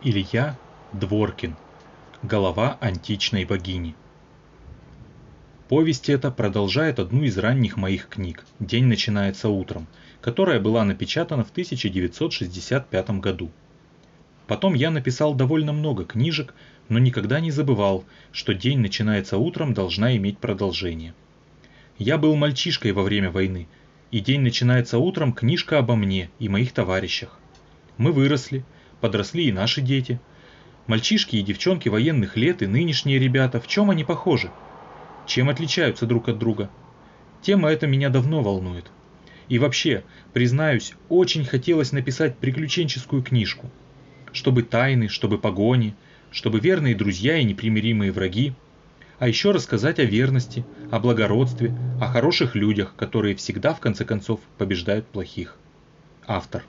Илья Дворкин. Голова античной богини. Повесть эта продолжает одну из ранних моих книг «День начинается утром», которая была напечатана в 1965 году. Потом я написал довольно много книжек, но никогда не забывал, что «День начинается утром» должна иметь продолжение. Я был мальчишкой во время войны, и «День начинается утром» книжка обо мне и моих товарищах. Мы выросли, подросли и наши дети. Мальчишки и девчонки военных лет и нынешние ребята, в чем они похожи? Чем отличаются друг от друга? Тема эта меня давно волнует. И вообще, признаюсь, очень хотелось написать приключенческую книжку. Чтобы тайны, чтобы погони, чтобы верные друзья и непримиримые враги. А еще рассказать о верности, о благородстве, о хороших людях, которые всегда в конце концов побеждают плохих. Автор.